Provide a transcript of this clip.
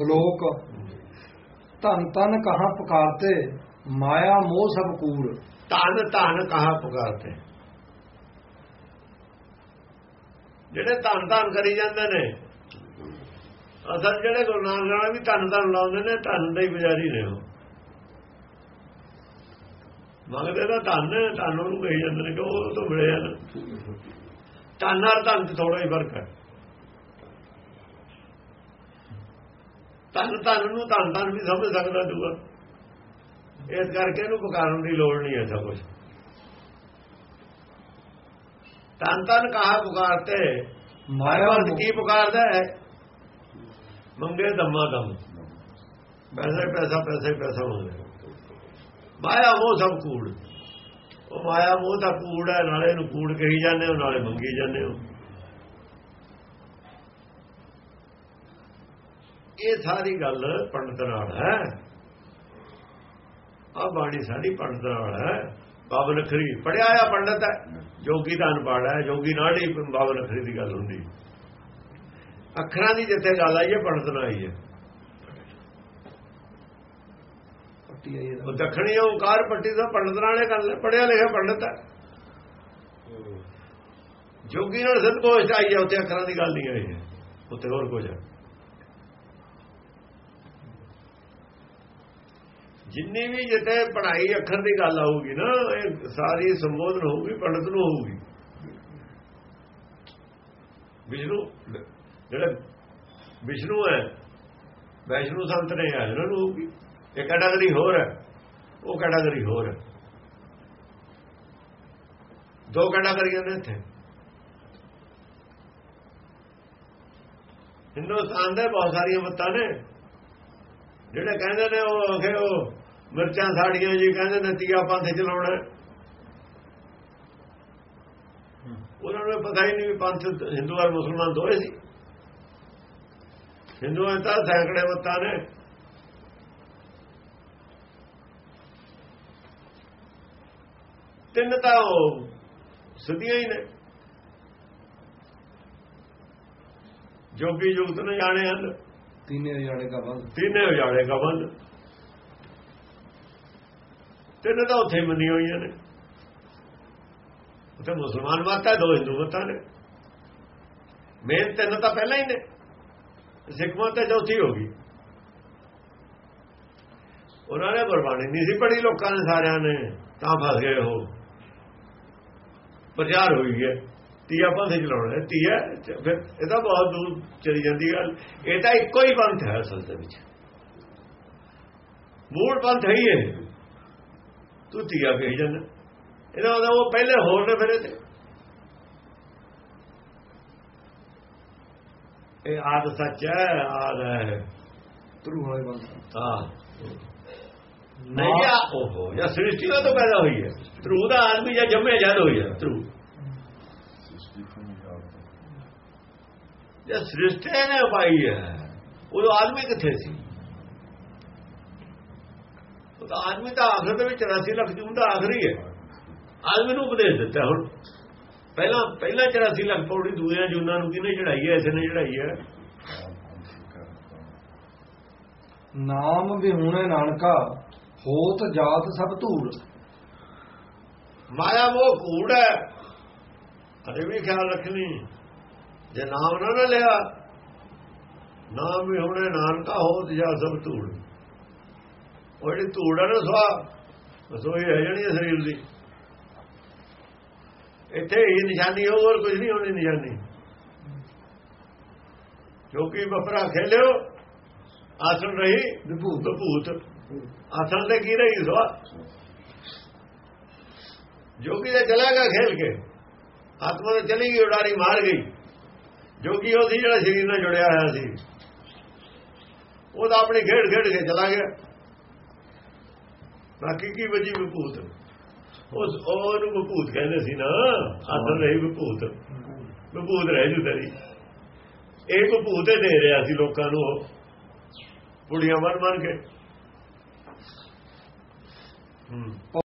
ਸ਼ਲੋਕ। ਧਨ ਧਨ ਕਹਾਂ ਪੁਕਾਰਤੇ, ਮਾਇਆ ਮੋਹ ਸਭ ਕੂੜ ਧਨ ਧਨ ਕਹਾ ਪੁਕਾਰਤੇ। ਜਿਹੜੇ ਧਨ ਧਨ ਕਰੀ ਜਾਂਦੇ ਨੇ, ਅਸਲ ਜਿਹੜੇ ਗੁਰੂ ਨਾਨਕ ਨਾਲ ਵੀ ਧਨ ਧਨ ਲਾਉਂਦੇ ਨੇ, ਧਨ ਦੇ ਹੀ ਬਜ਼ਾਰੀ ਨੇ ਉਹ। ਮੰਗਦੇ ਤਾਂ ਧਨ ਧਨ ਨੂੰ ਕਹੀ ਜਾਂਦੇ ਨੇ ਕਿ ਉਹ ਤੋਂ ਮਿਲੇ ਹਨ ਧਨ ਨਾਲ ਧਨ ਚ ਥੋੜਾ ਹੀ ਫ਼ਰਕ ਹੈ। ਧਨ ਧਨ ਨੂੰ ਧਨ ਧਨ ਵੀ ਸਮਝ ਸਕਦਾ ਦੂਆ। ਇਸ ਕਰਕੇ ਇਹਨੂੰ ਪੁਕਾਰਨ ਦੀ ਲੋੜ ਨਹੀਂ ਐਸਾ ਕੁਝ ਤਨ ਤਨ ਕਹਾ ਪੁਕਾਰਤੇ। ਮਾਇਆ ਕੀ ਪੁਕਾਰਦਾ ਹੈ? ਮੰਗੇ ਦਮਾ ਦਮ। ਪੈਸੇ ਪੈਸਾ ਪੈਸੇ ਪੈਸਾ ਮੰਗੇ ਮਾਇਆ ਮੋਹ ਸਭ ਕੂੜ। ਉਹ ਮਾਇਆ ਮੋਹ ਦਾ ਕੂੜ ਹੈ ਨਾਲੇ ਨੂੰ ਕੂੜ ਕਹੀ ਜਾਂਦੇ ਹੋ ਨਾਲੇ ਮੰਗੀ ਜਾਂਦੇ ਹੋ। ਇਹ ਸਾਰੀ ਗੱਲ ਪੰਡਤ ਨਾਲ ਹੈ। ਆ ਬਾਣੀ ਸਾਡੀ ਪੰਡਤ ਨਾਲ ਹੈ। ਬਾਬਲ ਅਖਰੀ ਪੜਿਆ ਆ ਪੰਡਤ ਹੈ। ਜੋਗੀ ਦਾ ਅਨਪੜ੍ਹ ਹੈ ਜੋਗੀ ਨਾਲ ਹੀ ਬਾਬਲ ਅਖਰੀ ਦੀ ਗੱਲ ਹੁੰਦੀ। ਅੱਖਰਾਂ ਦੀ ਜਿੱਥੇ ਗੱਲ ਆਈ ਹੈ ਪੰਡਤ ਨਾਲ ਆਈ ਹੈ। ਪੱਟੀ ਆਈ ਇਹਦਾ। ਉਹ ਦੱਖਣੀ ਓਂਕਾਰ ਪੱਟੀ ਦਾ ਪੰਡਤ ਨਾਲੇ ਗੱਲ ਪੜਿਆ ਲਿਖਿਆ ਪੰਡਤ ਹੈ। ਜੋਗੀ ਨਾਲ ਸਤਕੋਸ਼ ਆਈ ਹੈ ਉੱਥੇ ਅੱਖਰਾਂ ਦੀ ਗੱਲ ਨਹੀਂ ਆਈ ਹੈ। ਉੱਥੇ ਹੋਰ ਕੁਝ ਹੈ। ਜਿੰਨੀ ਵੀ ਜਿੱਥੇ ਪੜ੍ਹਾਈ ਅੱਖਰ ਦੀ ਗੱਲ ਆਊਗੀ ਨਾ, ਇਹ ਸਾਰੀ ਸੰਬੋਧਨ ਹੋਊਗੀ, ਪੰਡਤ ਨੂੰ ਹੋਊਗੀ। ਵਿਸ਼ਨੂੰ, ਜਿਹੜਾ ਵਿਸ਼ਨੂੰ ਹੈ, ਵੈਸ਼ਨੂੰ ਸੰਤ ਨੇ ਆ, ਇਹਨਾਂ ਨੂੰ ਹੋਊਗੀ। ਇਹ ਕੈਟਾਗਰੀ ਹੋਰ ਹੈ, ਉਹ ਕੈਟਾਗਰੀ ਹੋਰ ਹੈ। ਦੋ ਕੈਟਾਗਰੀਆਂ ਨੇ ਇੱਥੇ। ਹਿੰਦੁਸਤਾਨ ਦੇ ਬਹੁਤ ਸਾਰੀਆਂ ਮੱਤਾਂ ਨੇ। ਜਿਹੜੇ ਕਹਿੰਦੇ ਨੇ ਉਹ ਅਖੇ ਉਹ ਮਿਰਚਾਂ ਸਾੜੀਆਂ ਜੀ ਕਹਿੰਦੇ ਨੇ ਤੀਆ ਪੰਥ ਚਲਾਉਣਾ ਉਹਨਾਂ ਨੂੰ ਪਤਾ ਹੀ ਨਹੀਂ ਵੀ ਪੰਥ ਹਿੰਦੂ ਔਰ ਮੁਸਲਮਾਨ ਦੋਏ ਸੀ। ਹਿੰਦੂਆਂ ਤਾਂ ਸੈਂਕੜੇ ਮੱਤਾਂ ਨੇ। ਤਿੰਨ ਤਾਂ ਉਹ ਸਦੀਆਂ ਹੀ ਨੇ। ਜੋਗੀ ਜੁਗਤ ਨੇ ਜਾਣੇ ਹਨ। ਤੀਨੇ ਜਾਣੇ ਕਾ ਬੰਦ। ਤਿੰਨੇ ਉਜਾੜੇ ਕਾ ਬੰਦ। ਤਿੰਨ ਤਾਂ ਉੱਥੇ ਮੰਨੀਆਂ ਹੋਈਆਂ ਨੇ। ਉੱਥੇ ਮੁਸਲਮਾਨ ਮਤ ਹੈ ਦੋ ਹਿੰਦੂ ਮਤਾਂ ਨੇ। ਮੇਨ ਤਿੰਨ ਤਾਂ ਪਹਿਲਾਂ ਹੀ ਨੇ। ਸਿੱਖ ਮਤ ਤਾਂ ਚੌਥੀ ਹੋ ਗਈ। ਉਹਨਾਂ ਨੇ ਗੁਰਬਾਣੀ ਨਹੀਂ ਸੀ ਪੜ੍ਹੀ, ਲੋਕਾਂ ਨੇ ਸਾਰਿਆਂ ਨੇ ਤਾਂ ਫਸ ਗਏ ਉਹ। ਪ੍ਰਚਾਰ ਹੋਈ ਹੈ ਤੀਆ ਪੰਥ ਚਲਾਉਣਾ, ਤੀਆ ਫਿਰ ਇਹਦਾ ਬਹੁਤ ਦੂਰ ਚਲੀ ਜਾਂਦੀ ਗੱਲ ਇਹ ਤਾਂ ਇੱਕੋ ਹੀ ਪੰਥ ਹੈ ਅਸਲ ਦੇ ਵਿੱਚ। ਮੂਲ ਪੰਥ ਹੈ ਹੀ ਹੈ ਤੂੰ ਤੀਆ ਕਹੀ ਜਾਂਦਾ। ਇਹਦਾ ਉਹਦਾ ਉਹ ਪਹਿਲੇ ਹੋਰ ਨੇ ਫਿਰ ਇਹਦੇ। ਇਹ ਆਦ ਸੱਚ ਹੈ ਆਦ ਹੈ। ਤਰੂ ਹੋਏ ਬੰਦ। ਹਾਂ ਨਹੀਂ ਆ। ਉਹ ਜਾਂ ਸ੍ਰਿਸ਼ਟੀ ਦਾ ਤਾਂ ਪੈਦਾ ਹੋਈ ਹੈ। ਧਰੂ ਦਾ ਆਦਮੀ ਜਾਂ ਜੰਮੇ ਜਦ ਹੋਈ ਹੈ ਧਰੂ। ਜੇ ਸ੍ਰਿਸ਼ਟੀ ਨੇ ਪਾਈ ਹੈ। ਉਹ ਆਦਮੀ ਕਿੱਥੇ ਸੀ? ਤਾਂ ਆਦਮੀ ਤਾਂ ਆਖਰ ਦੇ ਵਿੱਚ 84 ਲੱਖ ਜੂਨ ਦਾ ਆਖਰੀ ਹੈ। ਆਦਮੀ ਨੂੰ ਉਪਦੇਸ਼ ਦਿੱਤਾ ਹੁਣ। ਪਹਿਲਾਂ ਪਹਿਲਾਂ 84 ਲੱਖ ਪੌੜੀ ਦੂਆਂ ਜੂਨਾਂ ਨੂੰ ਕਿਹਨੇ ਚੜਾਈ ਹੈ ਇਸ ਨੇ ਚੜਾਈ ਹੈ। ਨਾਮ ਵਿਹੂਣੇ ਨਾਨਕਾ ਹੋਤ ਜਾਤ ਸਭ ਧੂੜ। ਮਾਇਆ ਉਹ ਕੂੜ ਹੈ। ਅਰੇ ਵੀ ਖਿਆਲ ਰੱਖਣੀ। ਜੇ ਨਾਮ ਨਾ ਨਾ ਲਿਆ ਨਾਮ ਵੀ ਹੁਣੇ ਨਾਨਕਾ ਹੋਤ ਜਾ ਸਭ ਧੂੜ। ਉਹ ਜਿਹੜੀ ਧੂੜ ਹੈ ਨਾ ਸਵਾ, ਬਸ ਉਹ ਹੈ ਜਿਹੜੀ ਹੈ ਸਰੀਰ ਦੀ। ਇੱਥੇ ਹੀ ਨਿਸ਼ਾਨੀ ਹੋਰ ਕੁਝ ਨਹੀਂ ਹੋਣੀ ਨਿਸ਼ਾਨੀ। ਜੋ ਕਿ ਬਫਰਾ ਖੇਲਿਓ, ਆਸਣ ਰਹੀ, ਵਿਭੂਤ, ਭੂਤ। ਆਸਣ ਤੇ ਕੀ ਰਹੀ ਸਵਾ? ਜੋਗੀ ਤੇ ਚਲਾ ਗਿਆ ਖੇਲ ਕੇ, ਆਤਮਾ ਤੇ ਚਲੀ ਗਈ, ਉਡਾਰੀ ਮਾਰ ਗਈ। ਜੋਗੀ ਉਹ ਸੀ ਜਿਹੜਾ ਸਰੀਰ ਨਾਲ ਜੁੜਿਆ ਹੋਇਆ ਸੀ, ਉਹ ਤਾਂ ਆਪਣੀ ਖੇਡ ਖੇਡ ਕੇ ਚਲਾ ਗਿਆ। ਬਾਕੀ ਕੀ ਵਜੀ ਵਿਭੂਤ। ਉਸ ਉਹਨੂੰ ਵਿਭੂਤ ਕਹਿੰਦੇ ਸੀ ਨਾ ਆਦਰ ਰਹੀ ਵਿਭੂਤ। ਵਿਭੂਤ। ਰਹਿ ਜੂ ਤੇਰੀ। ਇਹ ਵਿਭੂਤ ਦੇ ਰਿਹਾ ਸੀ ਲੋਕਾਂ ਨੂੰ ਉਹ। ਕੁੜੀਆਂ ਮਨ ਮਨ ਕੇ। ਹੂੰ।